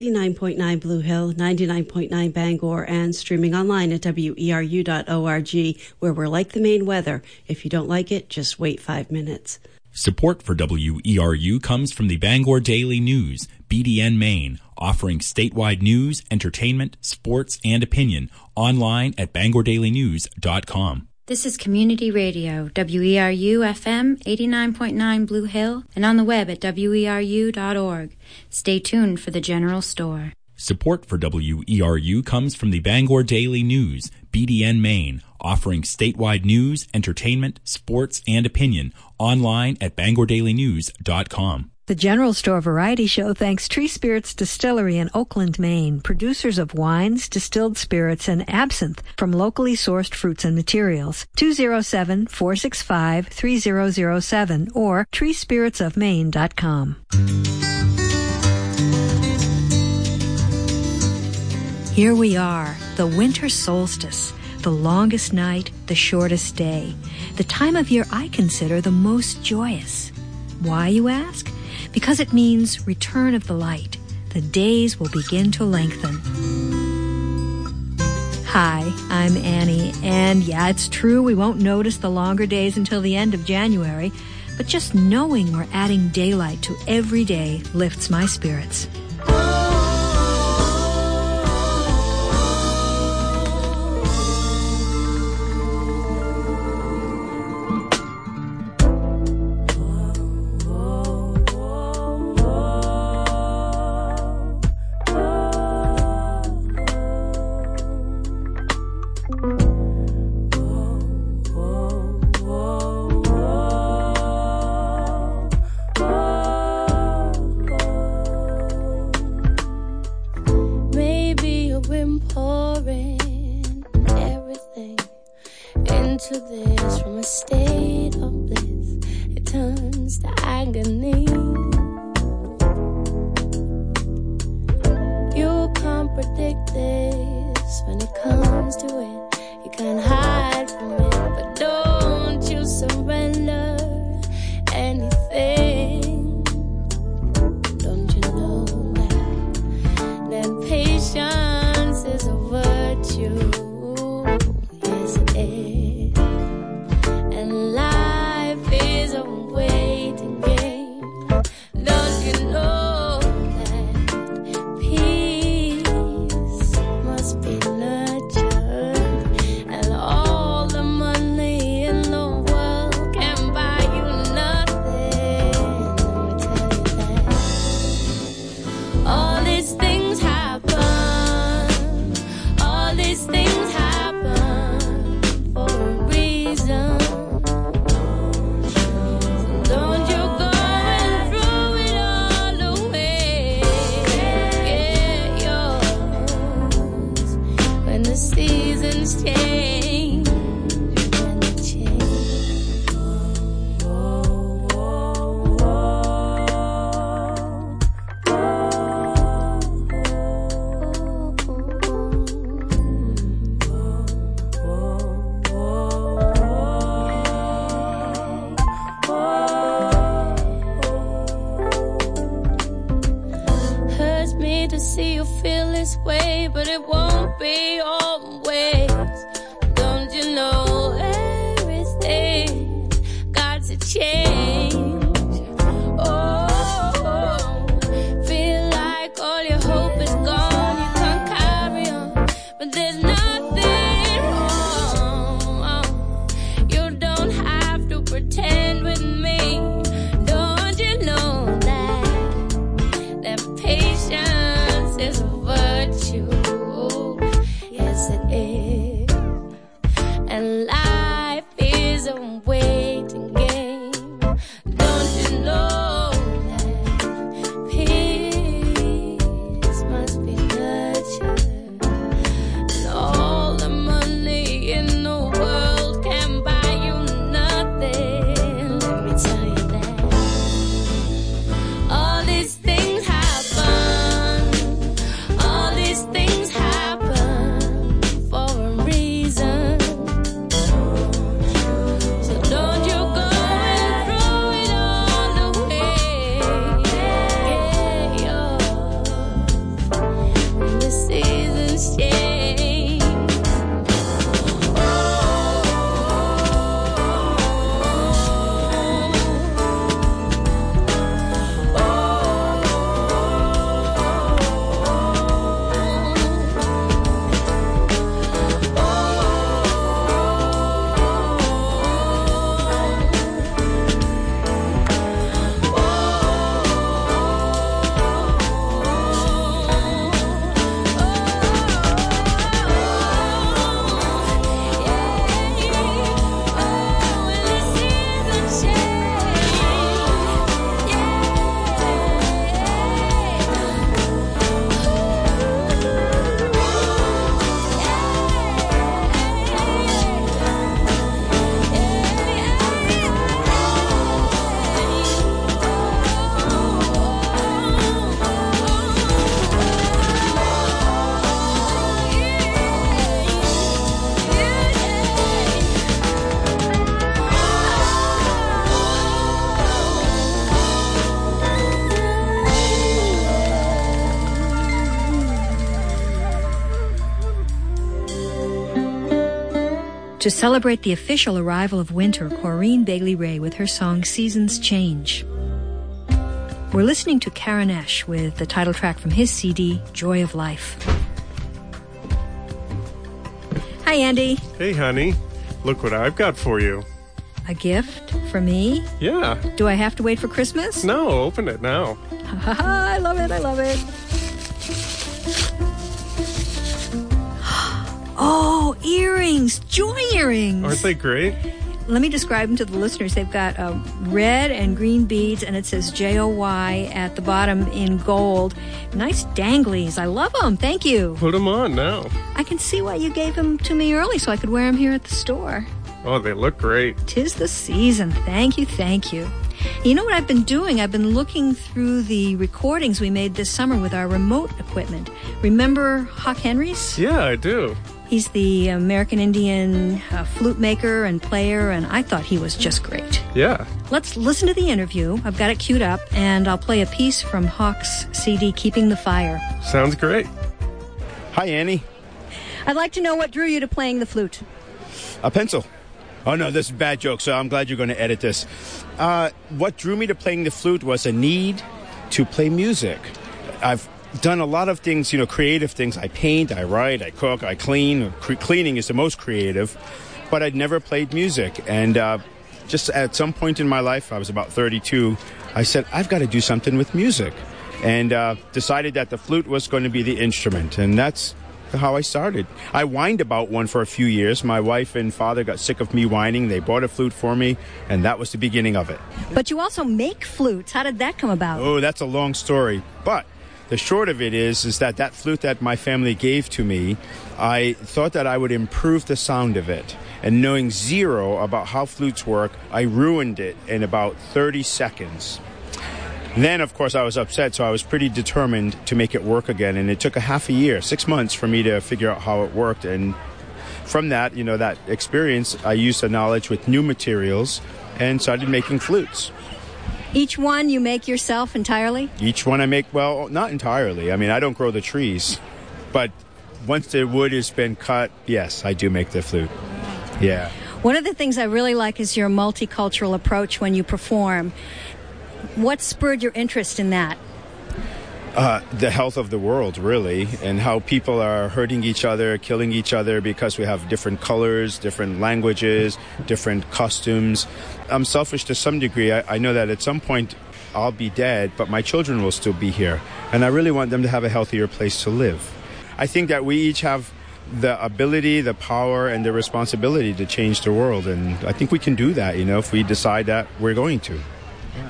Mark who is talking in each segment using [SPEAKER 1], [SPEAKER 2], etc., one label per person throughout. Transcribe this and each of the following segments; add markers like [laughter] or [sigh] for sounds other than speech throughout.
[SPEAKER 1] 89.9 Blue Hill, 99.9 Bangor, and streaming online at weru.org, where we're like the Maine weather. If you don't like it, just wait five minutes.
[SPEAKER 2] Support for WERU comes from the Bangor Daily News, BDN Maine, offering statewide news, entertainment, sports, and opinion online at bangordailynews.com.
[SPEAKER 3] This is Community Radio, WERU FM 89.9 Blue Hill, and on the web at weru.org. Stay tuned for the General Store.
[SPEAKER 2] Support for WERU comes from the Bangor Daily News, BDN Maine, offering statewide news, entertainment, sports, and opinion online at bangordailynews.com.
[SPEAKER 4] The General Store Variety Show thanks Tree Spirits Distillery in Oakland, Maine, producers of wines, distilled spirits, and absinthe from locally sourced fruits and materials. 207-465-3007 or treespiritsofmaine.com. Here we are, the winter solstice, the longest night, the shortest day, the time of year I consider the most joyous. Why, you ask? Because it means return of the light. The days will begin to lengthen. Hi, I'm Annie, and yeah, it's true we won't notice the longer days until the end of January, but just knowing we're adding daylight to every day lifts my spirits.
[SPEAKER 5] see you feel this way, but it won't be always. Celebrate the official arrival of winter, Corinne Bailey Rae with her song Seasons Change. We're listening to Karen Esch with the title track from his CD, Joy of Life. Hi, Andy.
[SPEAKER 6] Hey, honey. Look what I've got for you.
[SPEAKER 5] A gift for me?
[SPEAKER 6] Yeah.
[SPEAKER 5] Do I have to wait for Christmas?
[SPEAKER 6] No, open it now. [laughs]
[SPEAKER 5] I love it. I love it. Oh, earrings, joy earrings.
[SPEAKER 6] Aren't they great?
[SPEAKER 5] Let me describe them to the listeners. They've got uh, red and green beads, and it says J O Y at the bottom in gold. Nice danglies. I love them. Thank you.
[SPEAKER 6] Put them on now.
[SPEAKER 5] I can see why you gave them to me early so I could wear them here at the store.
[SPEAKER 6] Oh, they look great.
[SPEAKER 5] Tis the season. Thank you, thank you. You know what I've been doing? I've been looking through the recordings we made this summer with our remote equipment. Remember Hawk Henries?
[SPEAKER 6] Yeah, I do.
[SPEAKER 5] He's the American Indian uh, flute maker and player, and I thought he was just great.
[SPEAKER 6] Yeah.
[SPEAKER 5] Let's listen to the interview. I've got it queued up, and I'll play a piece from Hawk's CD, Keeping the Fire.
[SPEAKER 6] Sounds great.
[SPEAKER 7] Hi, Annie.
[SPEAKER 5] I'd like to know what drew you to playing the flute.
[SPEAKER 7] A pencil. Oh, no, this is a bad joke, so I'm glad you're going to edit this. Uh, what drew me to playing the flute was a need to play music. I've done a lot of things, you know, creative things. I paint, I write, I cook, I clean. Cleaning is the most creative, but I'd never played music. And uh, just at some point in my life, I was about 32, I said, I've got to do something with music. And uh, decided that the flute was going to be the instrument. And that's how I started. I whined about one for a few years. My wife and father got sick of me whining. They bought a flute for me, and that was the beginning of it.
[SPEAKER 5] But you also make flutes. How did that come about?
[SPEAKER 7] Oh, that's a long story. But the short of it is is that that flute that my family gave to me i thought that i would improve the sound of it. And knowing zero about how flutes work i ruined it in about 30 seconds. Then of course i was upset so i was pretty determined to make it work again. And it took a half a year six months for me to figure out how it worked. And from that you know that experience i used the knowledge with new materials. And started making flutes
[SPEAKER 5] Each one you make yourself entirely?
[SPEAKER 7] Each one I make, well, not entirely. I mean, I don't grow the trees, but once the wood has been cut, yes, I do make the flute. Yeah.
[SPEAKER 5] One of the things I really like is your multicultural approach when you perform. What spurred your interest in that?
[SPEAKER 7] Uh, the health of the world, really, and how people are hurting each other, killing each other because we have different colors, different languages, different costumes. I'm selfish to some degree. I, I know that at some point I'll be dead, but my children will still be here. And I really want them to have a healthier place to live. I think that we each have the ability, the power, and the responsibility to change the world. And I think we can do that, you know, if we decide that we're going to.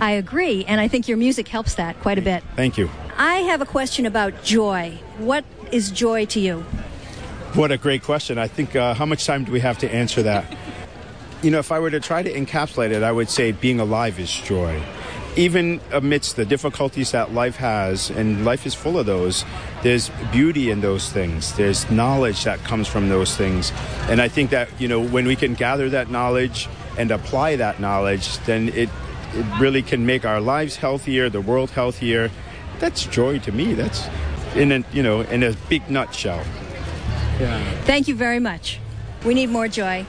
[SPEAKER 5] I agree, and I think your music helps that quite a bit.
[SPEAKER 7] Thank you.
[SPEAKER 5] I have a question about joy. What is joy to you?
[SPEAKER 7] What a great question. I think, uh, how much time do we have to answer that? You know, if I were to try to encapsulate it, I would say being alive is joy. Even amidst the difficulties that life has, and life is full of those, there's beauty in those things. There's knowledge that comes from those things. And I think that, you know, when we can gather that knowledge and apply that knowledge, then it, it really can make our lives healthier, the world healthier. That's joy to me. That's in a, you know, in a big nutshell.
[SPEAKER 5] Yeah. Thank you very much. We need more joy.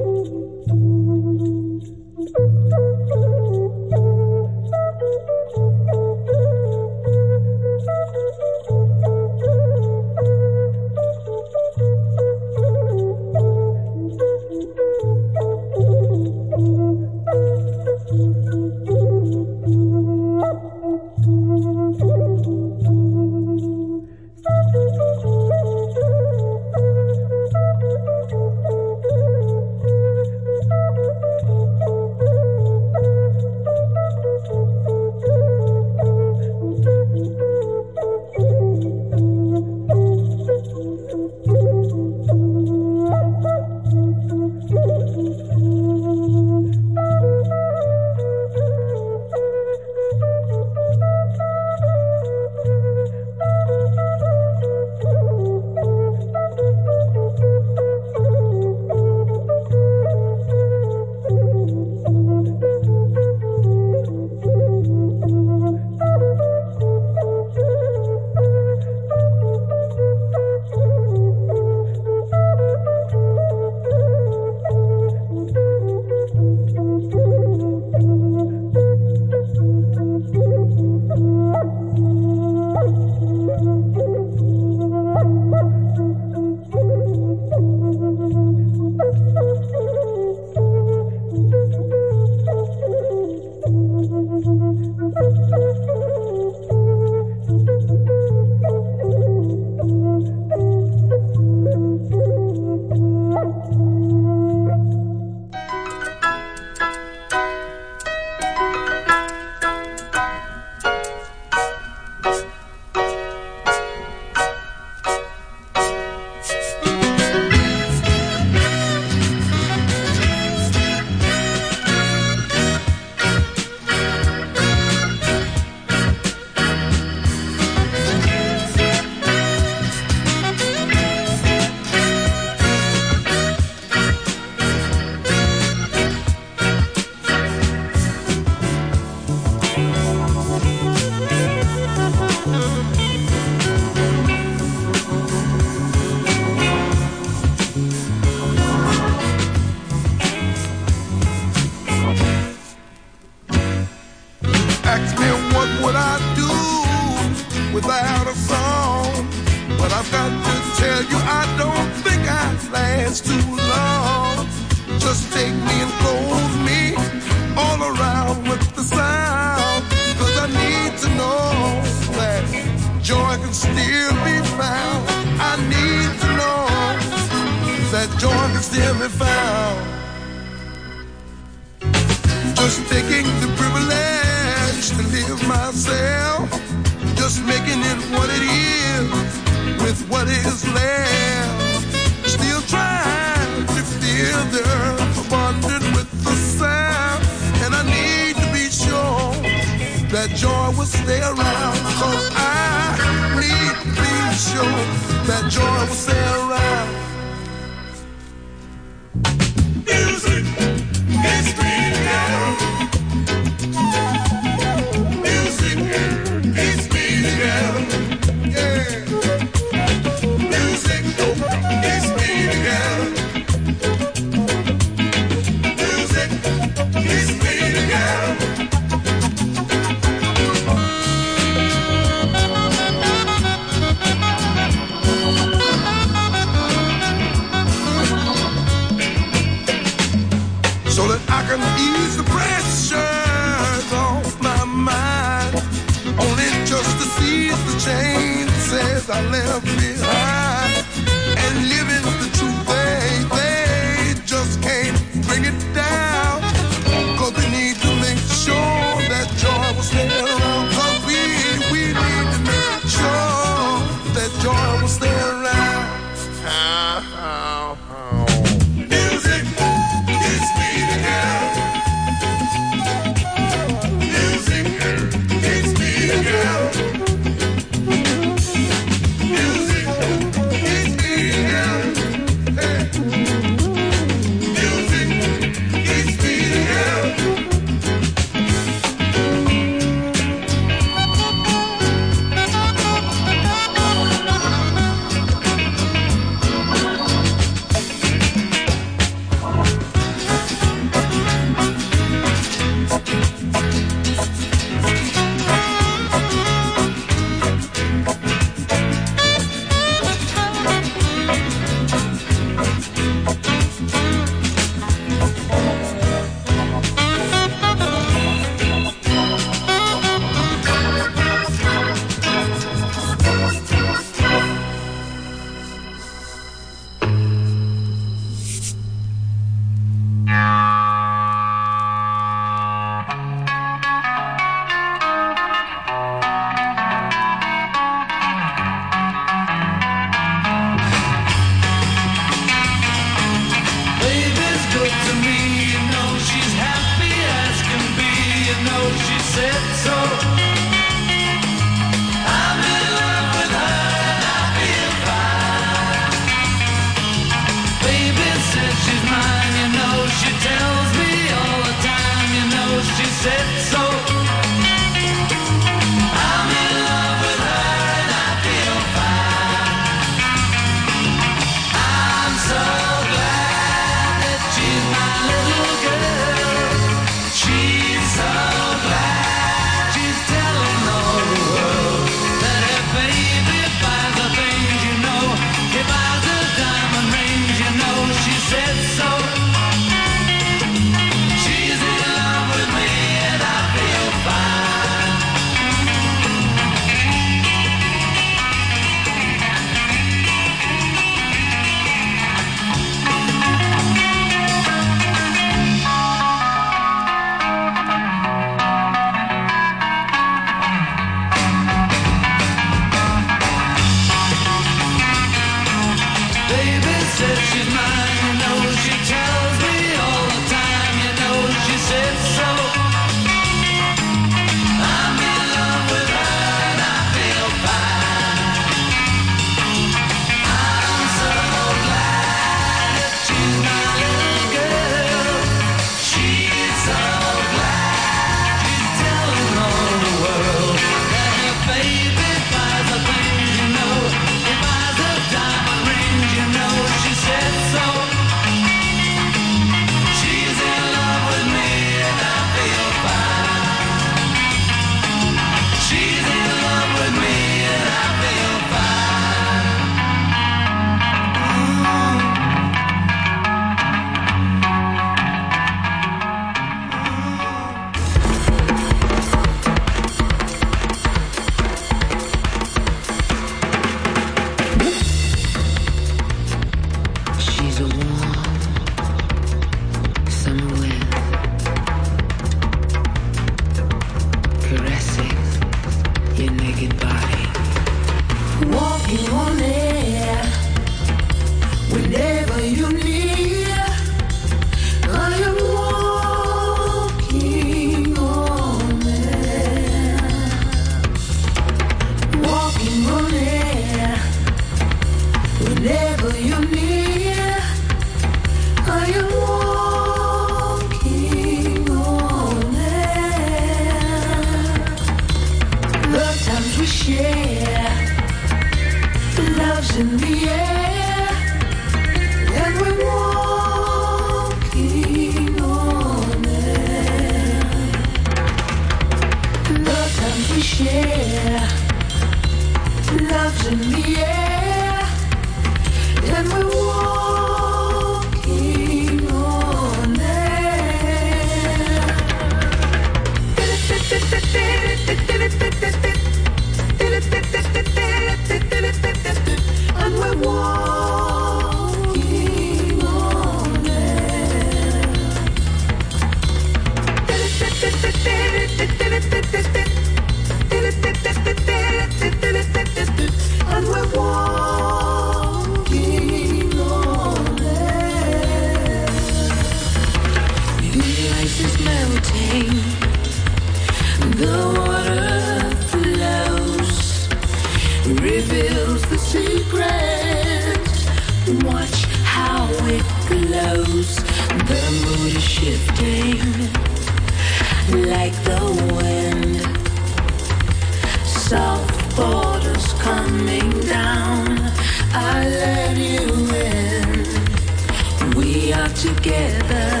[SPEAKER 8] Together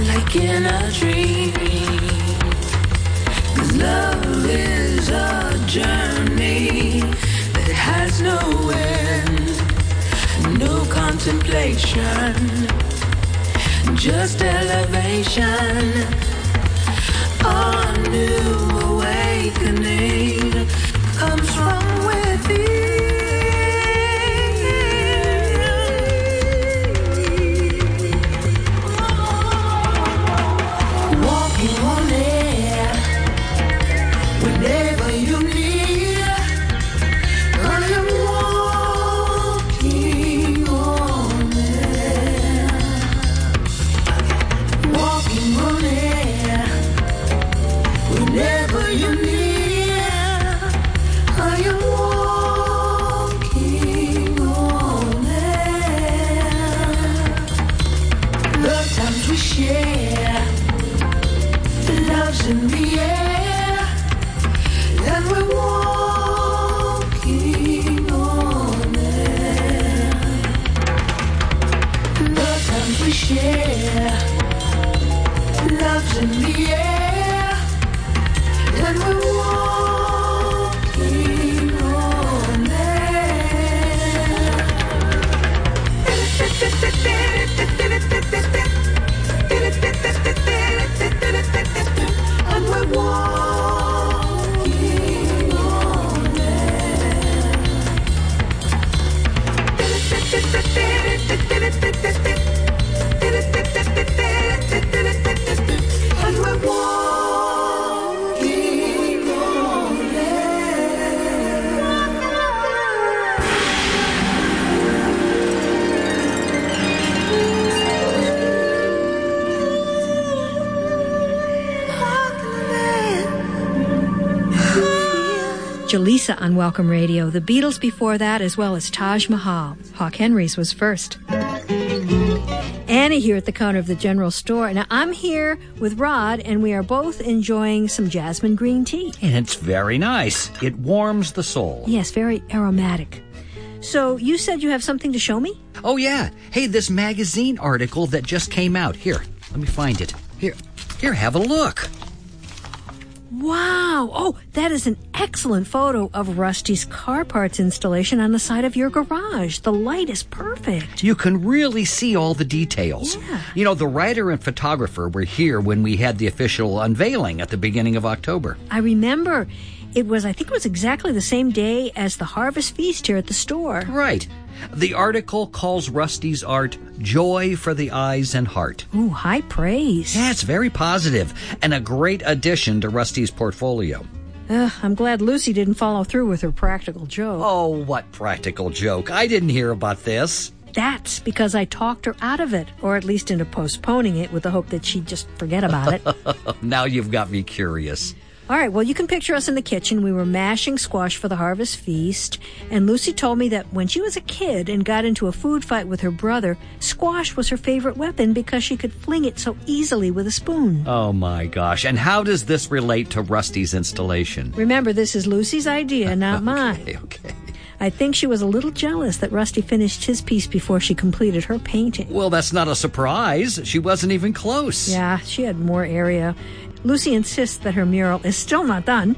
[SPEAKER 9] like in a dream. Cause Love is a journey that has no end, no contemplation, just elevation. A new awakening comes from within.
[SPEAKER 5] Jaleesa on Welcome Radio, the Beatles before that, as well as Taj Mahal. Hawk Henries was first. Annie here at the counter of the general store. Now I'm here with Rod, and we are both enjoying some jasmine green tea.
[SPEAKER 10] And it's very nice. It warms the soul.
[SPEAKER 5] Yes, very aromatic. So you said you have something to show me?
[SPEAKER 10] Oh, yeah. Hey, this magazine article that just came out. Here, let me find it. Here, here, have a look.
[SPEAKER 5] Wow! Oh, that is an excellent photo of Rusty's car parts installation on the side of your garage. The light is perfect.
[SPEAKER 10] You can really see all the details.
[SPEAKER 5] Yeah.
[SPEAKER 10] You know, the writer and photographer were here when we had the official unveiling at the beginning of October.
[SPEAKER 5] I remember it was, I think it was exactly the same day as the Harvest Feast here at the store.
[SPEAKER 10] Right. The article calls Rusty's art Joy for the Eyes and Heart.
[SPEAKER 5] Ooh, high praise.
[SPEAKER 10] Yeah, it's very positive and a great addition to Rusty's portfolio.
[SPEAKER 5] Ugh, I'm glad Lucy didn't follow through with her practical joke.
[SPEAKER 10] Oh, what practical joke. I didn't hear about this.
[SPEAKER 5] That's because I talked her out of it, or at least into postponing it with the hope that she'd just forget about it. [laughs]
[SPEAKER 10] now you've got me curious.
[SPEAKER 5] All right, well, you can picture us in the kitchen. We were mashing squash for the harvest feast, and Lucy told me that when she was a kid and got into a food fight with her brother, squash was her favorite weapon because she could fling it so easily with a spoon.
[SPEAKER 10] Oh my gosh. And how does this relate to Rusty's installation?
[SPEAKER 5] Remember, this is Lucy's idea, [laughs] not mine.
[SPEAKER 10] Okay, okay.
[SPEAKER 5] I think she was a little jealous that Rusty finished his piece before she completed her painting.
[SPEAKER 10] Well, that's not a surprise. She wasn't even close.
[SPEAKER 5] Yeah, she had more area. Lucy insists that her mural is still not done.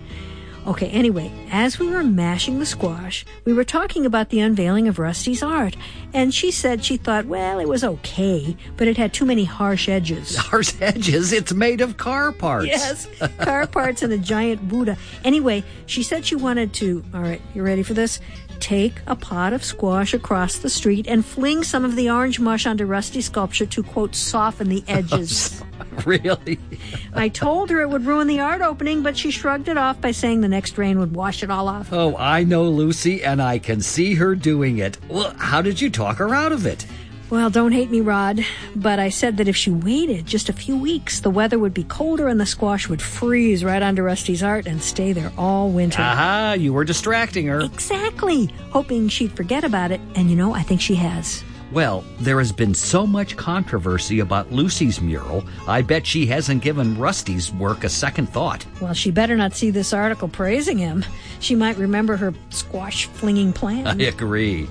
[SPEAKER 5] Okay, anyway, as we were mashing the squash, we were talking about the unveiling of Rusty's art, and she said she thought, well, it was okay, but it had too many harsh edges. [laughs]
[SPEAKER 10] Harsh edges. It's made of car parts.
[SPEAKER 5] Yes, car parts and a giant Buddha. Anyway, she said she wanted to, all right, you ready for this? Take a pot of squash across the street and fling some of the orange mush onto Rusty's sculpture to, quote, soften the [laughs] edges.
[SPEAKER 10] Really? [laughs]
[SPEAKER 5] I told her it would ruin the art opening, but she shrugged it off by saying the next rain would wash it all off.
[SPEAKER 10] Oh, I know Lucy, and I can see her doing it. Well, how did you talk her out of it?
[SPEAKER 5] Well, don't hate me, Rod, but I said that if she waited just a few weeks, the weather would be colder and the squash would freeze right onto Rusty's art and stay there all winter.
[SPEAKER 10] Aha, you were distracting her.
[SPEAKER 5] Exactly, hoping she'd forget about it, and you know, I think she has.
[SPEAKER 10] Well, there has been so much controversy about Lucy's mural, I bet she hasn't given Rusty's work a second thought.
[SPEAKER 5] Well, she better not see this article praising him. She might remember her squash flinging plan. [laughs]
[SPEAKER 10] I agree.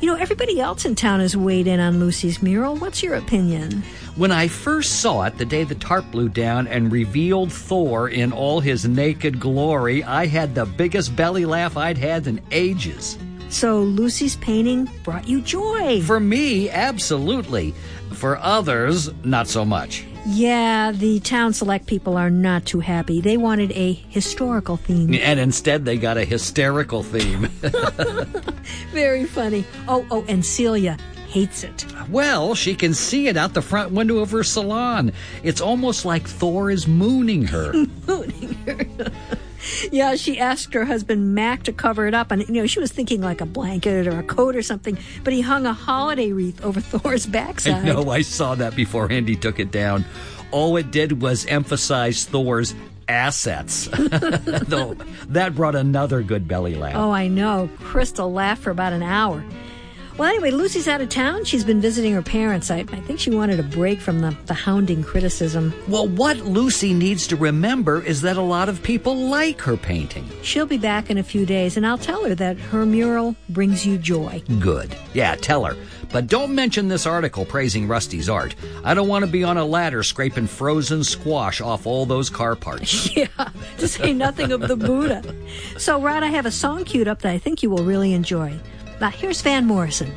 [SPEAKER 5] You know, everybody else in town has weighed in on Lucy's mural. What's your opinion?
[SPEAKER 10] When I first saw it the day the tarp blew down and revealed Thor in all his naked glory, I had the biggest belly laugh I'd had in ages.
[SPEAKER 5] So Lucy's painting brought you joy.
[SPEAKER 10] For me, absolutely. For others, not so much.
[SPEAKER 5] Yeah, the town select people are not too happy. They wanted a historical theme. [laughs]
[SPEAKER 10] And instead, they got a hysterical theme. [laughs]
[SPEAKER 5] Very funny. Oh, oh, and Celia hates it.
[SPEAKER 10] well, she can see it out the front window of her salon. It's almost like Thor is mooning her. [laughs] mooning her.
[SPEAKER 5] Yeah, she asked her husband Mac to cover it up, and you know she was thinking like a blanket or a coat or something. But he hung a holiday wreath over [laughs] Thor's
[SPEAKER 10] I
[SPEAKER 5] backside.
[SPEAKER 10] know, I saw that before Andy took it down. All it did was emphasize Thor's assets. [laughs] Though that brought another good belly laugh.
[SPEAKER 5] Oh, I know. Crystal laughed for about an hour. Well, anyway, Lucy's out of town. She's been visiting her parents. I, I think she wanted a break from the, the hounding criticism.
[SPEAKER 10] Well, what Lucy needs to remember is that a lot of people like her painting.
[SPEAKER 5] She'll be back in a few days, and I'll tell her that her mural brings you joy.
[SPEAKER 10] Good. Yeah, tell her. But don't mention this article praising Rusty's art. I don't want to be on a ladder scraping frozen squash off all those car parts. [laughs]
[SPEAKER 5] Yeah, to say nothing of the Buddha. So, Rod, I have a song queued up that I think you will really enjoy. Now, here's Van Morrison.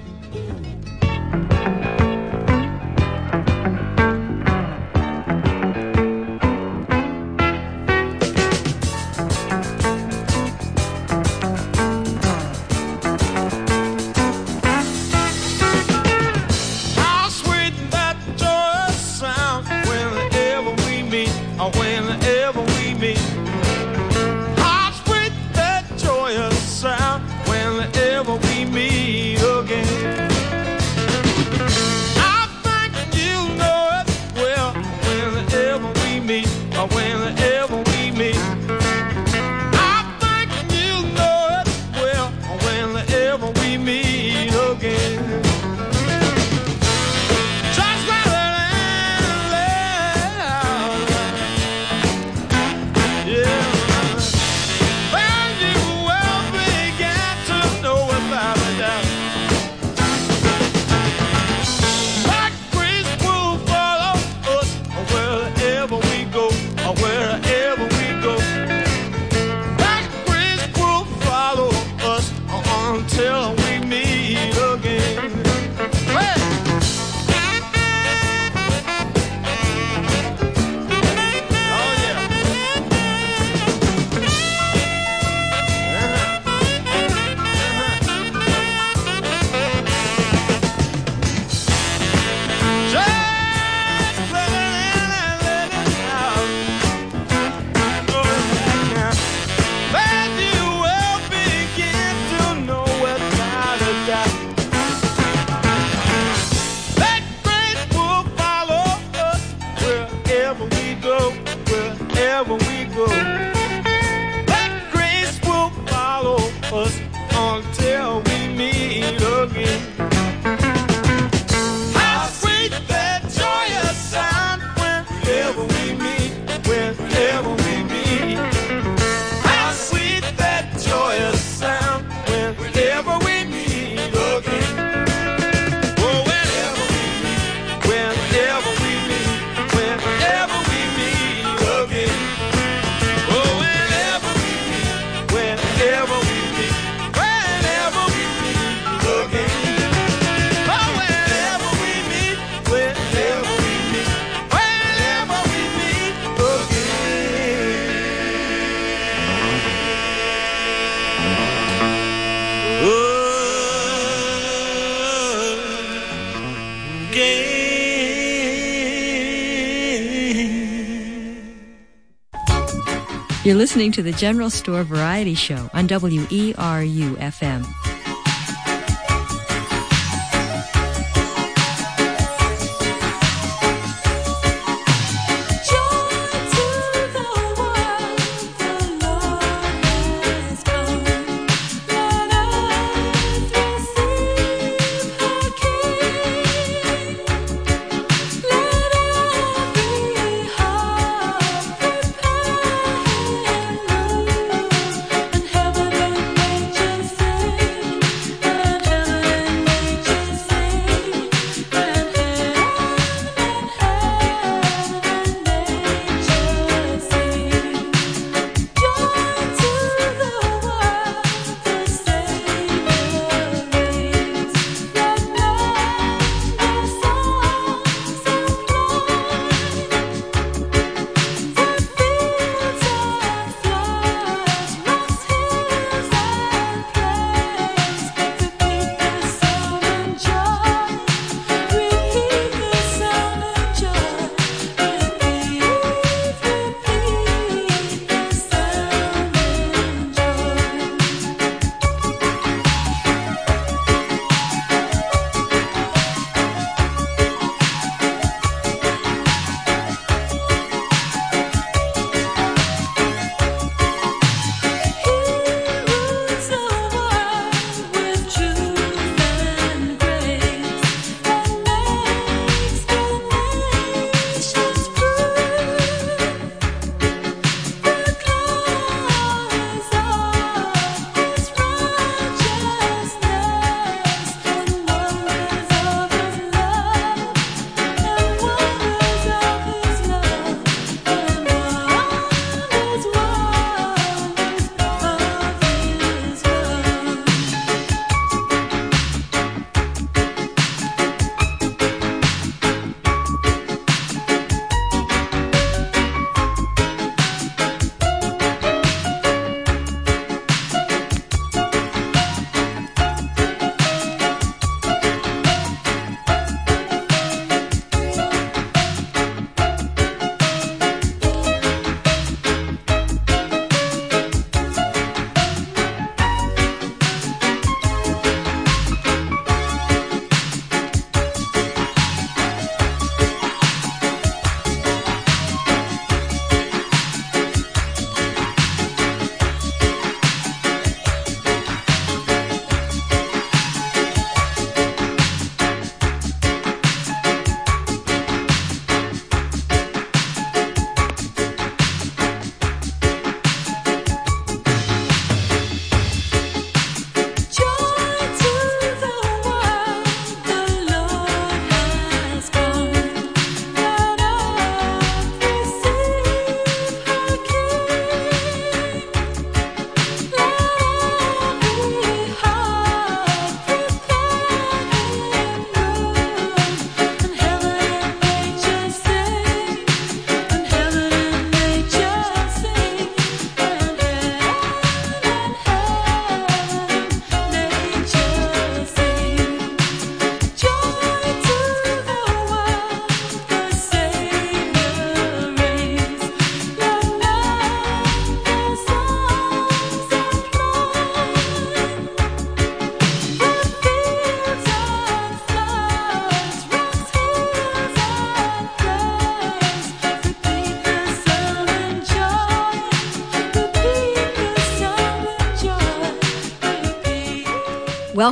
[SPEAKER 5] You're listening to the General Store Variety Show on WERU FM.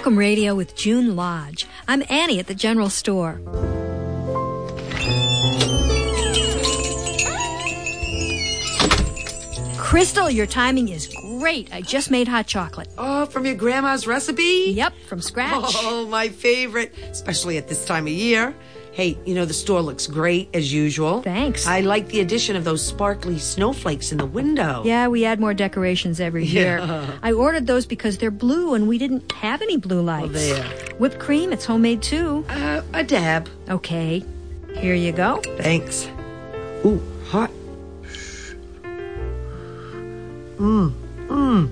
[SPEAKER 5] Welcome Radio with June Lodge. I'm Annie at the General Store. Crystal, your timing is great. I just made hot chocolate.
[SPEAKER 11] Oh, from your grandma's recipe?
[SPEAKER 5] Yep, from scratch.
[SPEAKER 11] Oh, my favorite, especially at this time of year. Hey, you know, the store looks great as usual.
[SPEAKER 5] Thanks.
[SPEAKER 11] I like the addition of those sparkly snowflakes in the window.
[SPEAKER 5] Yeah, we add more decorations every year.
[SPEAKER 11] Yeah.
[SPEAKER 5] I ordered those because they're blue and we didn't have any blue lights.
[SPEAKER 11] there.
[SPEAKER 5] Whipped cream, it's homemade too.
[SPEAKER 11] Uh, a dab.
[SPEAKER 5] Okay, here you go.
[SPEAKER 11] Thanks. Ooh, hot. Mmm, mmm.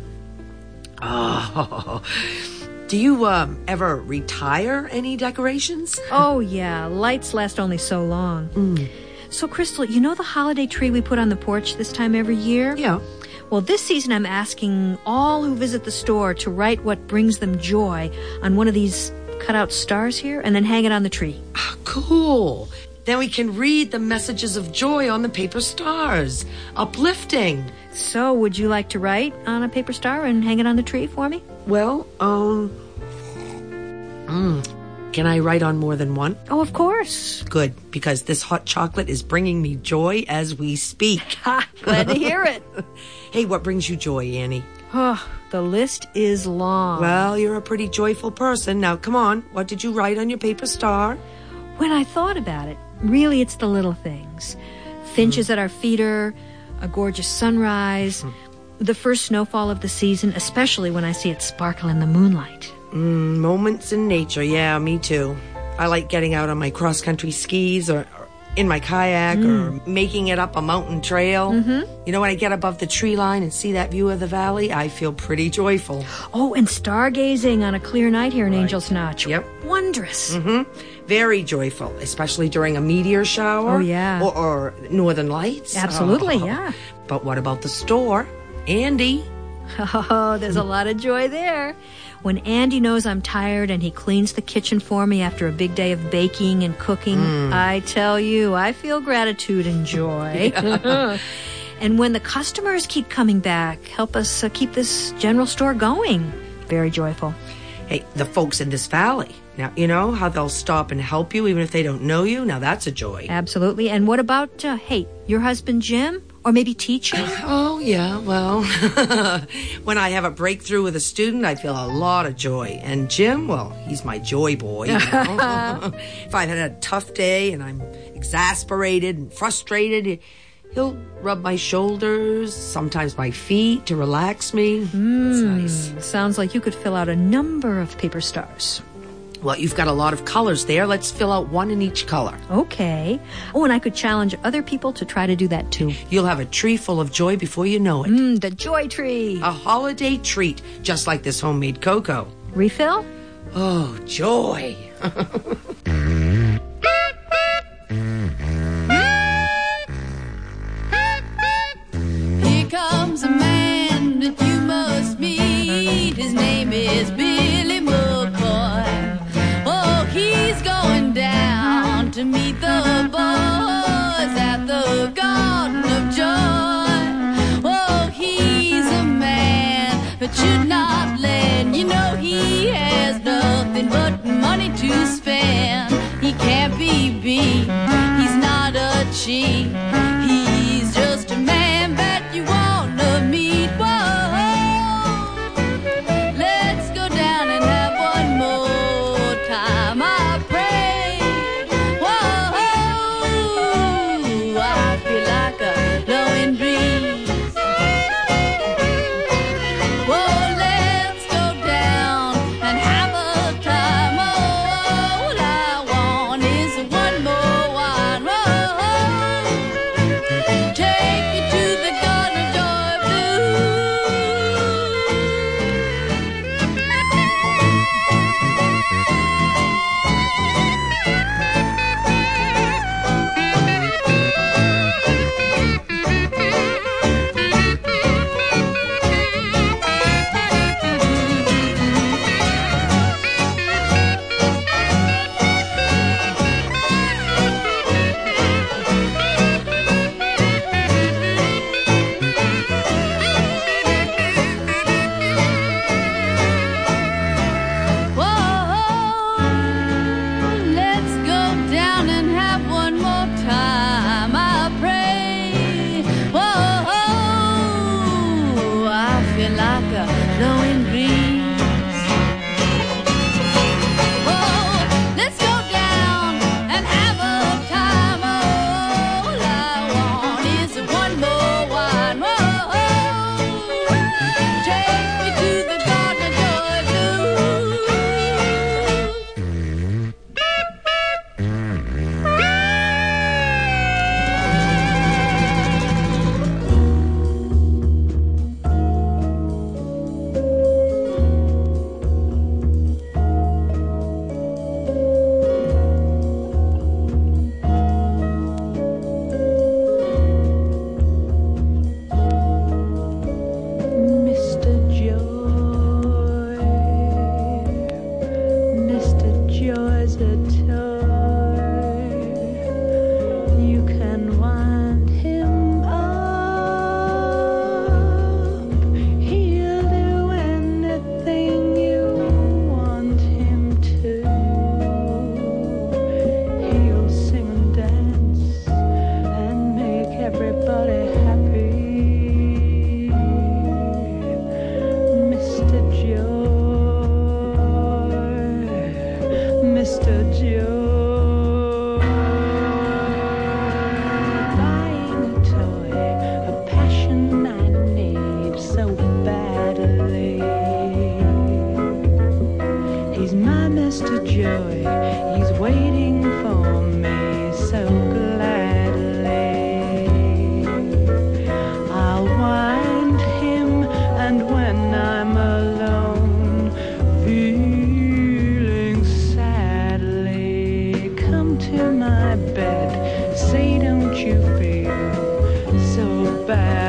[SPEAKER 11] Oh. [laughs] Do you um, ever retire any decorations?
[SPEAKER 5] Oh, yeah, lights last only so long. So, Crystal, you know the holiday tree we put on the porch this time every year?
[SPEAKER 11] Yeah.
[SPEAKER 5] Well, this season I'm asking all who visit the store to write what brings them joy on one of these cutout stars here and then hang it on the tree.
[SPEAKER 11] Cool. Then we can read the messages of joy on the paper stars. Uplifting.
[SPEAKER 5] So, would you like to write on a paper star and hang it on the tree for me?
[SPEAKER 11] Well, um. Mm, can I write on more than one?
[SPEAKER 5] Oh, of course.
[SPEAKER 11] Good, because this hot chocolate is bringing me joy as we speak. [laughs]
[SPEAKER 5] Glad to hear it. [laughs]
[SPEAKER 11] hey, what brings you joy, Annie?
[SPEAKER 5] Oh, the list is long.
[SPEAKER 11] Well, you're a pretty joyful person. Now, come on. What did you write on your paper star?
[SPEAKER 5] When I thought about it, really it's the little things finches at our feeder, a gorgeous sunrise, the first snowfall of the season, especially when I see it sparkle in the moonlight.
[SPEAKER 11] Mm, moments in nature. Yeah, me too. I like getting out on my cross country skis or, or in my kayak or making it up a mountain trail. Mm-hmm. You know, when I get above the tree line and see that view of the valley, I feel pretty joyful.
[SPEAKER 5] Oh, and stargazing on a clear night here in Angel's Notch.
[SPEAKER 11] Yep.
[SPEAKER 5] Wondrous. Mm-hmm.
[SPEAKER 11] Very joyful, especially during a meteor shower.
[SPEAKER 5] Oh, yeah.
[SPEAKER 11] Or, or northern lights.
[SPEAKER 5] Absolutely,
[SPEAKER 11] Oh.
[SPEAKER 5] yeah.
[SPEAKER 11] But what about the store? Andy. [laughs]
[SPEAKER 5] Oh, there's a lot of joy there. When Andy knows I'm tired and he cleans the kitchen for me after a big day of baking and cooking, I tell you, I feel gratitude and joy. [laughs] [laughs] and when the customers keep coming back, help us uh, keep this general store going. Very joyful.
[SPEAKER 11] Hey, the folks in this valley. Now, you know how they'll stop and help you even if they don't know you? Now, that's a joy.
[SPEAKER 5] Absolutely. And what about, uh, hey, your husband Jim? Or maybe teaching? [sighs]
[SPEAKER 11] Oh, yeah, well, [laughs] when I have a breakthrough with a student, I feel a lot of joy. And Jim, well, he's my joy boy. you know. [laughs] [laughs] if I've had a tough day and I'm exasperated and frustrated, he'll rub my shoulders, sometimes my feet to relax me. It's hmm, nice.
[SPEAKER 5] Sounds like you could fill out a number of paper stars.
[SPEAKER 11] Well, you've got a lot of colors there. Let's fill out one in each color.
[SPEAKER 5] Okay. Oh, and I could challenge other people to try to do that too.
[SPEAKER 11] You'll have a tree full of joy before you know it.
[SPEAKER 5] Mm, the joy tree.
[SPEAKER 11] A holiday treat, just like this homemade cocoa.
[SPEAKER 5] Refill?
[SPEAKER 11] Oh, joy. [laughs]
[SPEAKER 4] a
[SPEAKER 9] back.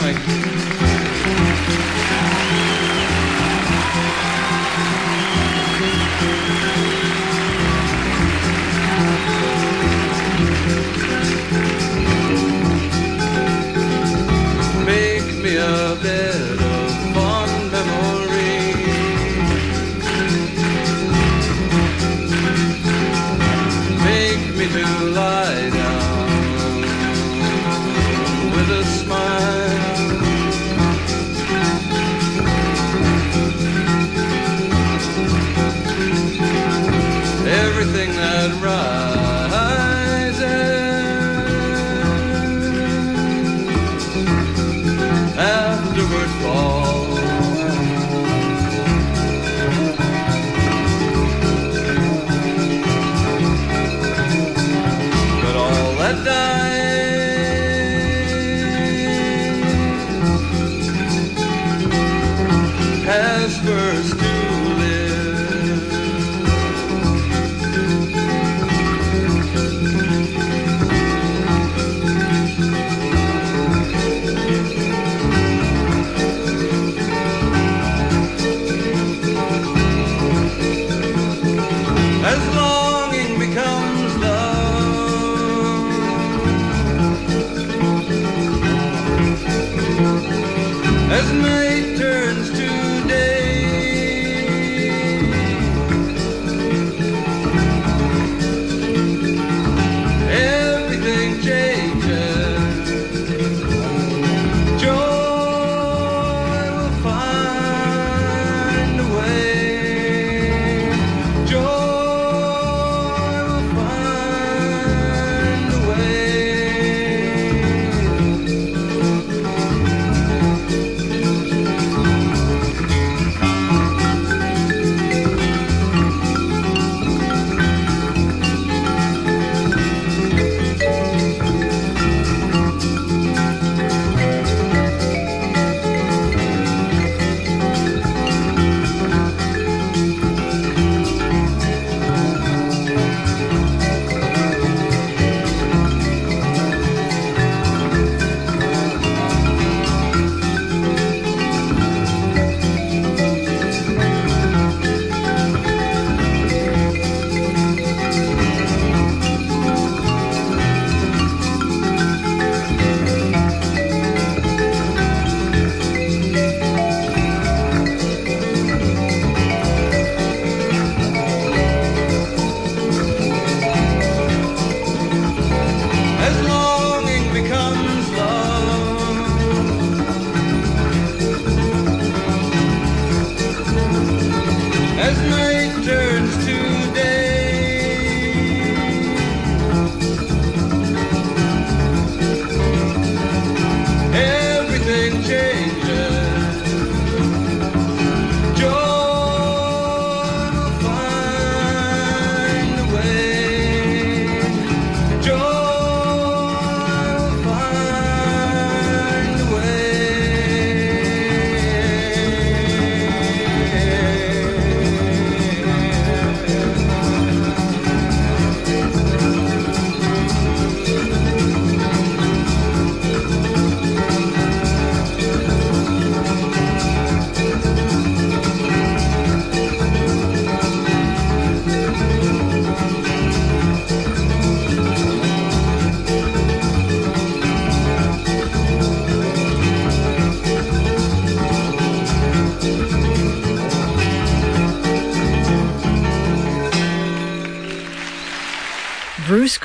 [SPEAKER 9] Coming.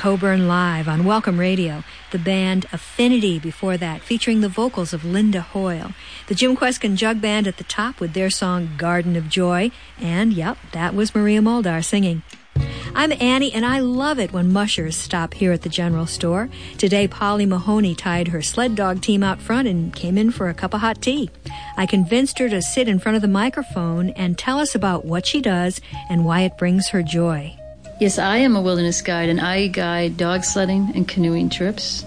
[SPEAKER 5] Coburn live on Welcome Radio. The band Affinity before that, featuring the vocals of Linda Hoyle. The Jim Kweskin Jug Band at the top with their song Garden of Joy. And, yep, that was Maria Muldaur singing. I'm Annie, and I love it when mushers stop here at the general store. Today, Polly Mahoney tied her sled dog team out front and came in for a cup of hot tea. I convinced her to sit in front of the microphone and tell us about what she does and why it brings her joy.
[SPEAKER 12] Yes, I am a wilderness guide and I guide dog sledding and canoeing trips.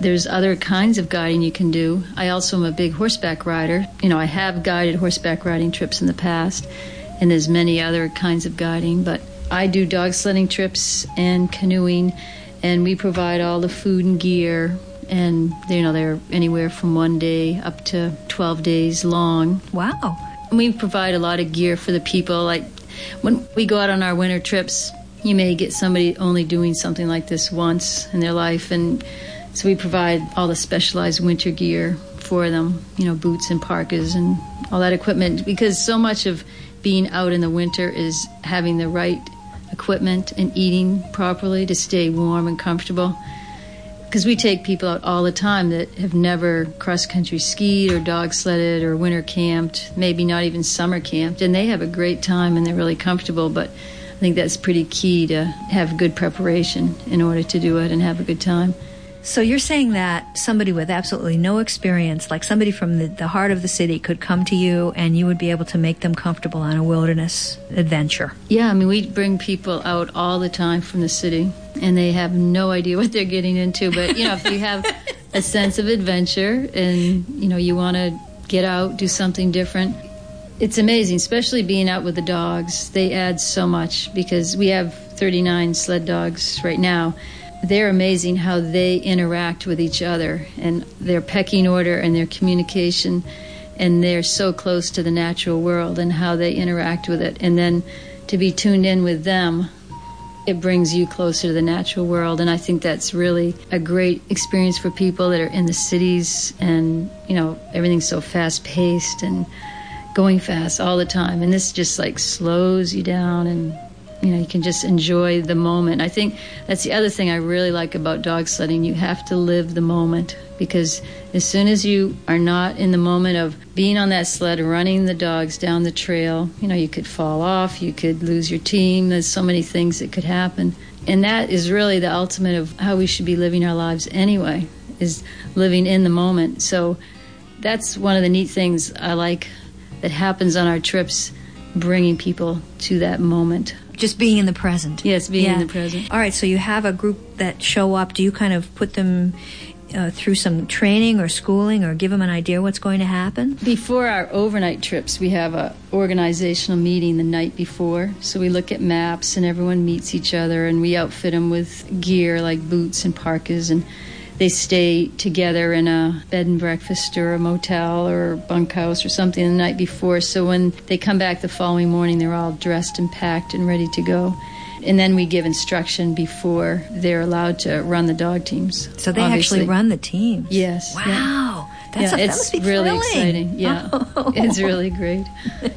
[SPEAKER 12] There's other kinds of guiding you can do. I also am a big horseback rider. You know, I have guided horseback riding trips in the past, and there's many other kinds of guiding, but I do dog sledding trips and canoeing, and we provide all the food and gear and you know they're anywhere from one day up to 12 days long.
[SPEAKER 5] Wow.
[SPEAKER 12] And we provide a lot of gear for the people. Like when we go out on our winter trips, you may get somebody only doing something like this once in their life, and so we provide all the specialized winter gear for them. You know, boots and parkas and all that equipment because so much of being out in the winter is having the right equipment and eating properly to stay warm and comfortable. Because we take people out all the time that have never cross country skied or dog sledded or winter camped, maybe not even summer camped, and they have a great time and they're really comfortable. But think that's pretty key to have good preparation in order to do it and have a good time.
[SPEAKER 5] So you're saying that somebody with absolutely no experience, like somebody from the, the heart of the city, could come to you and you would be able to make them comfortable on a wilderness adventure.
[SPEAKER 12] Yeah, I mean, we bring people out all the time from the city, and they have no idea what they're getting into. But, you know, if you have [laughs] a sense of adventure and, you know, you want to get out, do something different, it's amazing, especially being out with the dogs. They add so much because we have 39 sled dogs right now. They're amazing how they interact with each other and their pecking order and their communication and they're so close to the natural world and how they interact with it. And then to be tuned in with them, it brings you closer to the natural world. And I think that's really a great experience for people that are in the cities and, you know, everything's so fast paced and going fast all the time. And this just like slows you down and you know you can just enjoy the moment. I think that's the other thing i really like about dog sledding. You have to live the moment because as soon as you are not in the moment of being on that sled running the dogs down the trail you know you could fall off you could lose your team there's so many things that could happen. And that is really the ultimate of how we should be living our lives anyway is living in the moment. So that's one of the neat things i like that happens on our trips bringing people to that moment
[SPEAKER 5] Just being in the present.
[SPEAKER 12] Yes, being in the present.
[SPEAKER 5] All right, so you have a group that show up. Do you kind of put them uh, through some training or schooling or give them an idea what's going to happen?
[SPEAKER 12] Before our overnight trips, we have a organizational meeting the night before. So we look at maps and everyone meets each other and we outfit them with gear like boots and parkas and they stay together in a bed and breakfast or a motel or bunkhouse or something the night before. So when they come back the following morning, they're all dressed and packed and ready to go. And then we give instruction before they're allowed to run the dog teams.
[SPEAKER 5] So they
[SPEAKER 12] obviously.
[SPEAKER 5] actually run the teams.
[SPEAKER 12] Yes. yeah.
[SPEAKER 5] That's
[SPEAKER 12] yeah,
[SPEAKER 5] a,
[SPEAKER 12] it's really
[SPEAKER 5] thrilling.
[SPEAKER 12] exciting. Yeah,
[SPEAKER 5] Oh. [laughs]
[SPEAKER 12] it's really great.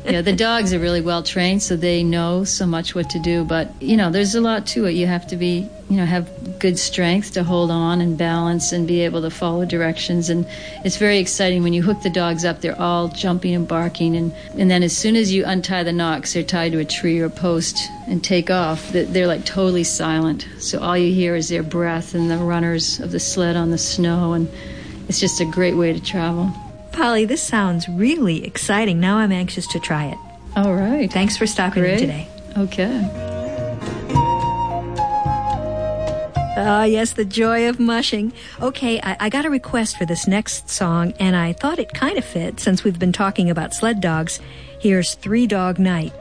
[SPEAKER 12] Yeah, the dogs are really well trained, so they know so much what to do. But you know, there's a lot to it. You have to be, you know, have good strength to hold on and balance and be able to follow directions. And it's very exciting when you hook the dogs up. They're all jumping and barking, and and then as soon as you untie the knocks, they're tied to a tree or a post and take off. They're like totally silent. So all you hear is their breath and the runners of the sled on the snow, and it's just a great way to travel.
[SPEAKER 5] Polly, this sounds really exciting. Now I'm anxious to try it.
[SPEAKER 12] All right.
[SPEAKER 5] Thanks for stopping in
[SPEAKER 12] Great.
[SPEAKER 5] today.
[SPEAKER 12] Okay.
[SPEAKER 5] Ah, yes, the joy of mushing. Okay, I, I got a request for this next song, and I thought it kind of fit since we've been talking about sled dogs. Here's Three Dog Night.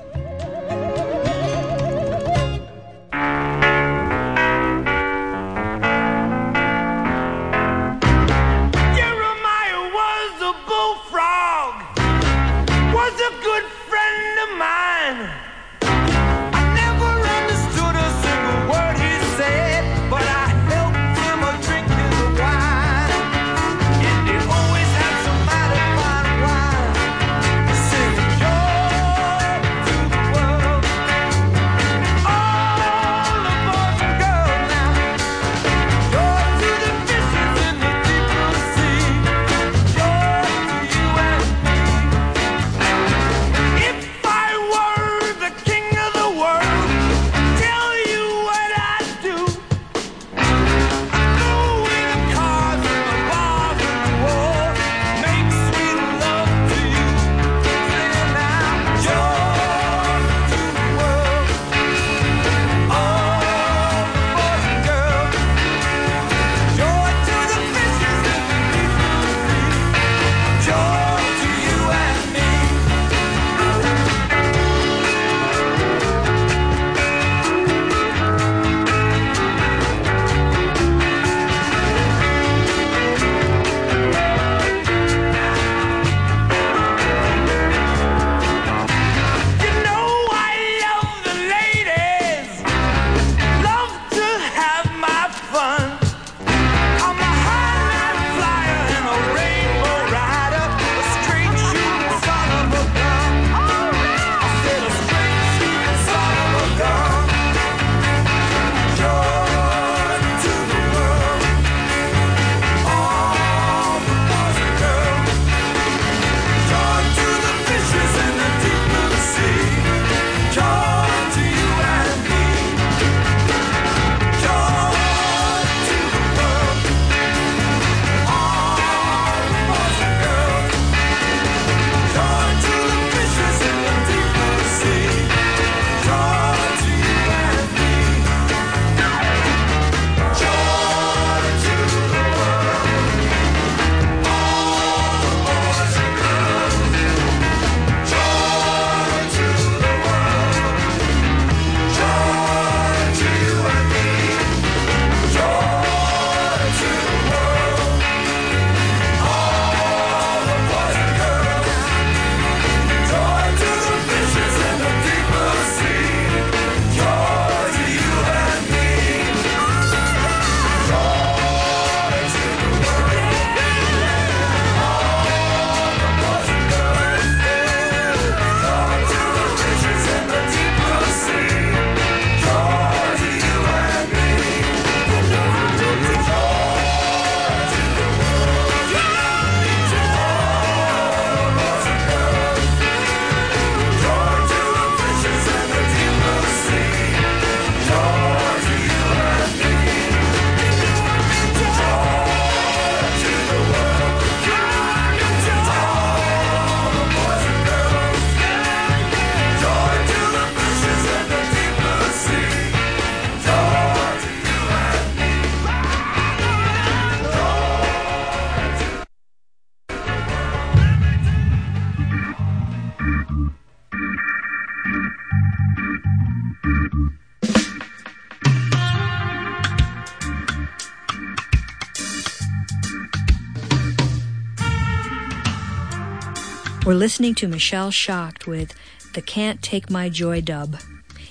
[SPEAKER 5] Listening to Michelle Shocked with the Can't Take My Joy dub.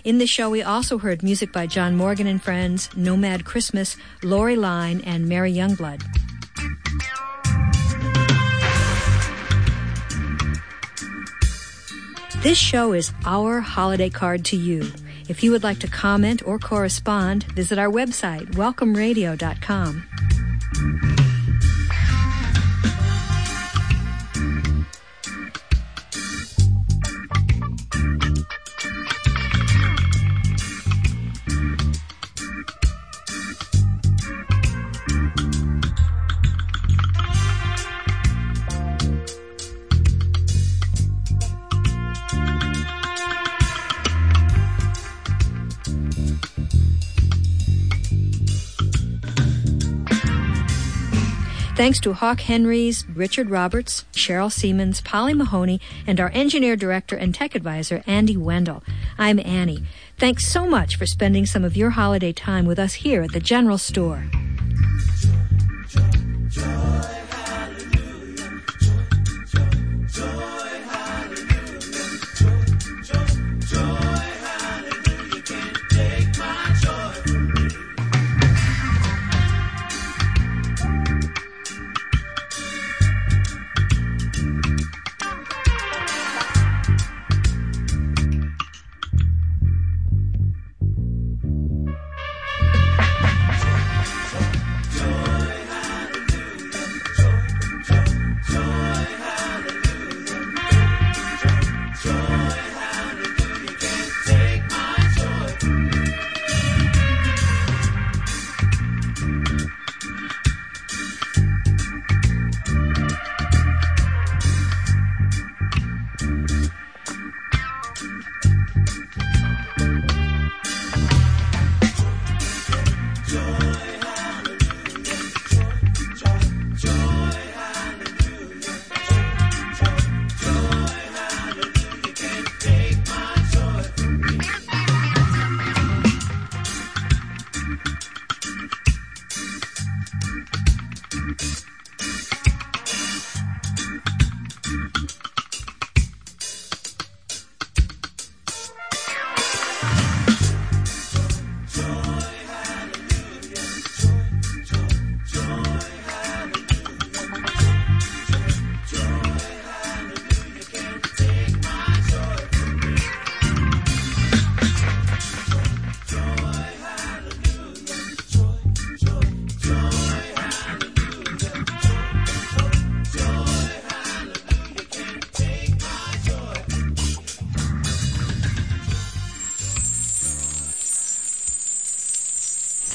[SPEAKER 5] In the show, we also heard music by John Morgan and Friends, Nomad Christmas, Lori Line, and Mary Youngblood. This show is our holiday card to you. If you would like to comment or correspond, visit our website, welcomeradio.com. Thanks to Hawk Henries, Richard Roberts, Cheryl Siemens, Polly Mahoney, and our engineer director and tech advisor, Andy Wendell. I'm Annie. Thanks so much for spending some of your holiday time with us here at the General Store.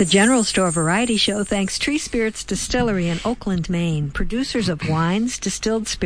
[SPEAKER 5] The General Store Variety Show thanks Tree Spirits Distillery in Oakland, Maine, producers of wines, distilled spirits,